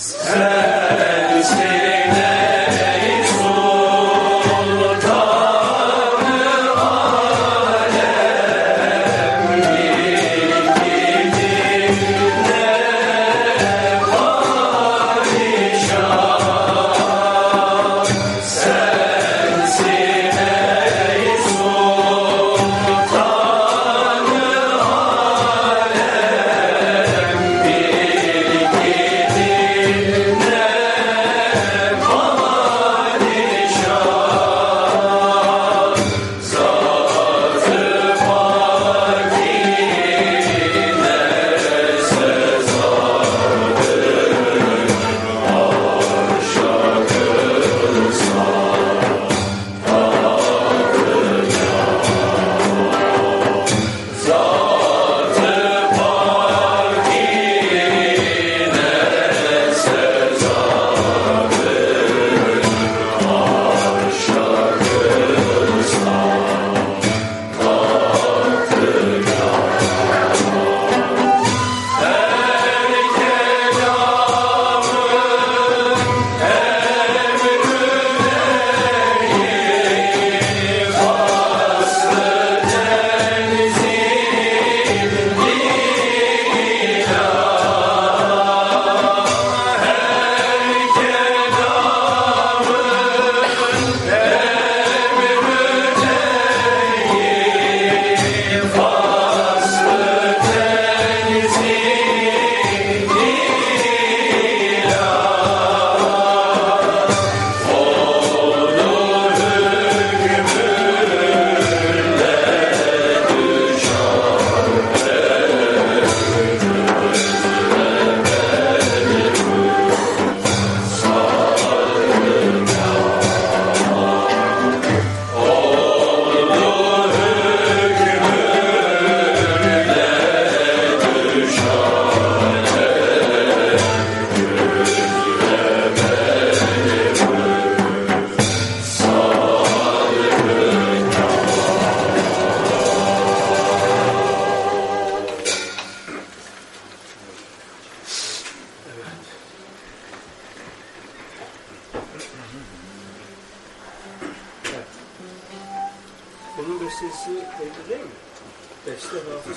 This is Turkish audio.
Said. Konu meselesi belli değil mi? Beste hafız hafız